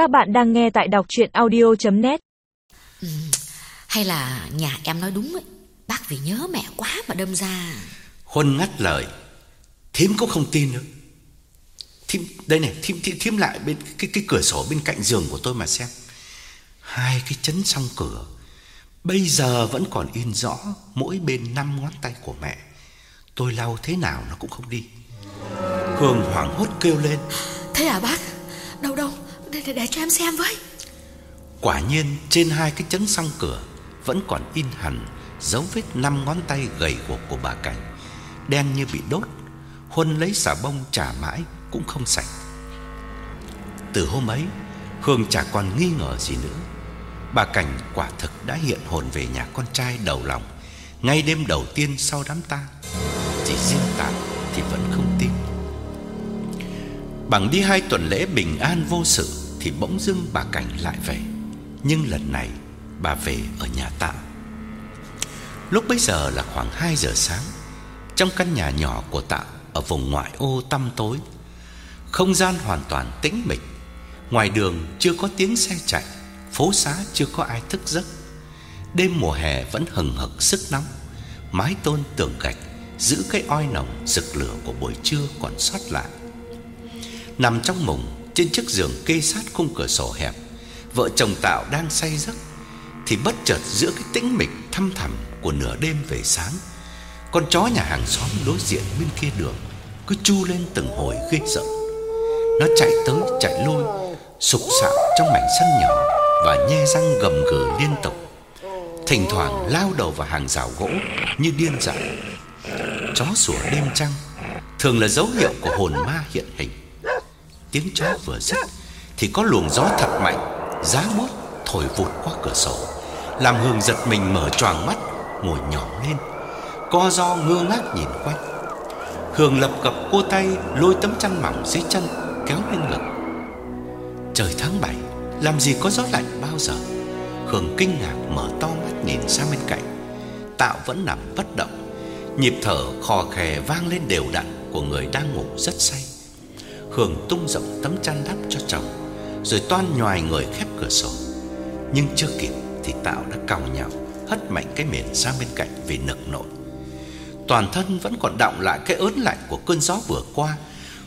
Các bạn đang nghe tại đọc chuyện audio.net ừ, Hay là nhà em nói đúng ấy. Bác vì nhớ mẹ quá mà đâm ra. Huân ngắt lời. Thím cũng không tin nữa. Thím, đây này, thím, thím, thím lại bên cái, cái cửa sổ bên cạnh giường của tôi mà xem. Hai cái chấn song cửa Bây giờ vẫn còn in rõ Mỗi bên năm ngón tay của mẹ. Tôi lau thế nào nó cũng không đi. Hương hoảng hốt kêu lên. Thế à bác? Đâu đâu để, để, cho em xem với. Quả nhiên trên hai cái chấn song cửa Vẫn còn in hẳn Dấu vết năm ngón tay gầy guộc của bà Cảnh. Đen như bị đốt Huân lấy xà bông trả mãi Cũng không sạch. Từ hôm ấy Hương chả còn nghi ngờ gì nữa. Bà Cảnh quả thực đã hiện hồn về nhà con trai đầu lòng. Ngay đêm đầu tiên sau đám tang Chỉ riêng Tạ thì vẫn không tin. Bằng đi hai tuần lễ bình an vô sự thì bỗng dưng bà Cảnh lại về. Nhưng lần này, bà về ở nhà tạm. Lúc bấy giờ là khoảng 2 giờ sáng, Trong căn nhà nhỏ của Tạ Ở vùng ngoại ô tăm tối, Không gian hoàn toàn tĩnh mịch. Ngoài đường chưa có tiếng xe chạy, Phố xá chưa có ai thức giấc. Đêm mùa hè vẫn hừng hực sức nóng, Mái tôn tường gạch Giữ cái oi nồng rực lửa của buổi trưa còn sót lại. Nằm trong mùng trên chiếc giường kê sát khung cửa sổ hẹp, Vợ chồng Tạo đang say giấc, Thì bất chợt giữa cái tĩnh mịch thăm thẳm Của nửa đêm về sáng, Con chó nhà hàng xóm đối diện bên kia đường Cứ chu lên từng hồi ghê sợ. Nó chạy tới, chạy lui, Sục sạo trong mảnh sân nhỏ Và nhe răng gầm gừ liên tục, Thỉnh thoảng lao đầu vào hàng rào gỗ Như điên dại. Chó sủa đêm trăng Thường là dấu hiệu của hồn ma hiện hình. Tiếng chó vừa dứt, Thì có luồng gió thật mạnh, Giá buốt thổi vụt qua cửa sổ, Làm Hương giật mình mở choàng mắt, Ngồi nhỏ lên. Co do ngơ ngác nhìn quanh. Hương lập cập cô tay, Lôi tấm chăn mỏng dưới chân, Kéo lên ngực. Trời tháng 7 Làm gì có gió lạnh bao giờ? Hương kinh ngạc mở to mắt nhìn sang bên cạnh. Tạo vẫn nằm bất động. Nhịp thở khò khè vang lên đều đặn Của người đang ngủ rất say. Hường tung rộng tấm chăn đắp cho chồng, Rồi toan nhòi người khép cửa sổ. Nhưng chưa kịp Thì Tạo đã cào nhào, Hất mạnh cái miền sang bên cạnh vì nực nổi Toàn thân vẫn còn đọng lại Cái ớn lạnh của cơn gió vừa qua,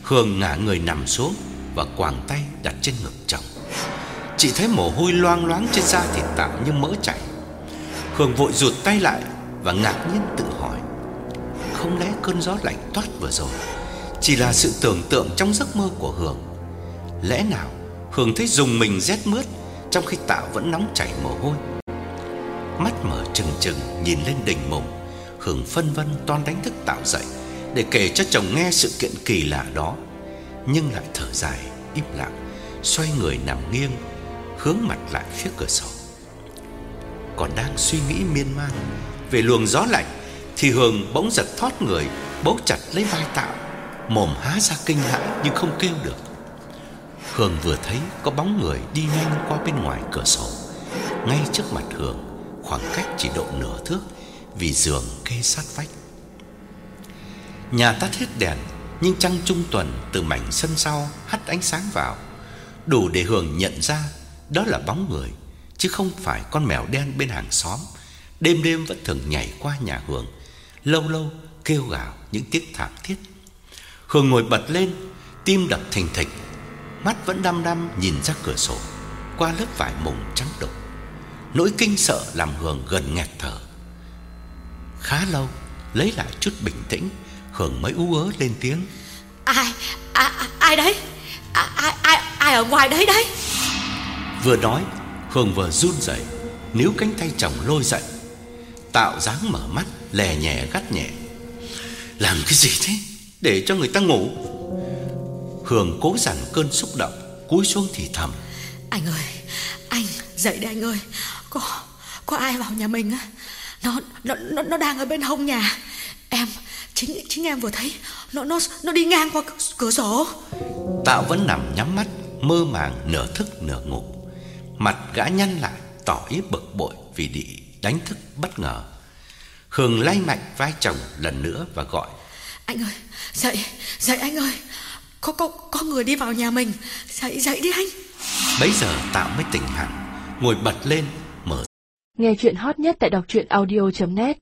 Hường ngả người nằm xuống Và quàng tay đặt trên ngực chồng. Chị thấy mồ hôi loang loáng trên da thịt Tạo như mỡ chảy. Hường vội rụt tay lại Và ngạc nhiên tự hỏi, Không lẽ cơn gió lạnh toát vừa rồi chỉ là sự tưởng tượng trong giấc mơ của Hường. Lẽ nào Hường thấy dùng mình rét mướt trong khi Tạo vẫn nóng chảy mồ hôi. Mắt mở trừng trừng nhìn lên đỉnh mùng, Hường phân vân toan đánh thức Tạo dậy để kể cho chồng nghe sự kiện kỳ lạ đó, nhưng lại thở dài im lặng, xoay người nằm nghiêng, hướng mặt lại phía cửa sổ. Còn đang suy nghĩ miên man về luồng gió lạnh thì Hường bỗng giật thoát người, bấu chặt lấy vai Tạo mồm há ra kinh hãi nhưng không kêu được. Hương vừa thấy có bóng người đi nhanh qua bên ngoài cửa sổ, ngay trước mặt Hương, khoảng cách chỉ độ nửa thước vì giường kê sát vách. Nhà tắt hết đèn, nhưng trăng trung tuần từ mảnh sân sau hắt ánh sáng vào, đủ để Hương nhận ra đó là bóng người, chứ không phải con mèo đen bên hàng xóm. Đêm đêm vẫn thường nhảy qua nhà Hương, lâu lâu kêu gào những tiếng thảm thiết. Hương ngồi bật lên, tim đập thình thịch, mắt vẫn đăm đăm nhìn ra cửa sổ qua lớp vải mùng trắng đục. Nỗi kinh sợ làm Hương gần nghẹt thở. Khá lâu, lấy lại chút bình tĩnh, Hương mới ú ớ lên tiếng. Ai, ai, ai đấy? Ai, ai, ai ở ngoài đấy đấy? Vừa nói, Hương vừa run rẩy, níu cánh tay chồng lôi dậy. Tạo dáng mở mắt, lè nhẹ gắt nhẹ. Làm cái gì thế? Để cho người ta ngủ. Hường cố dằn cơn xúc động, cúi xuống thì thầm. Anh ơi, anh dậy đây anh ơi. Có có ai vào nhà mình á? Nó nó nó nó đang ở bên hông nhà. Em chính chính em vừa thấy nó nó nó đi ngang qua cửa sổ. Tạo vẫn nằm nhắm mắt, mơ màng nửa thức nửa ngủ. Mặt gã nhăn lại, tỏ ý bực bội vì bị đánh thức bất ngờ. Hường lay mạnh vai chồng lần nữa và gọi anh ơi Dậy Dậy anh ơi. Có có có người đi vào nhà mình. Dậy dậy đi anh. Bấy giờ Tạo mới tỉnh hẳn Ngồi bật lên Mở Nghe chuyện hot nhất tại đọc truyện audio.net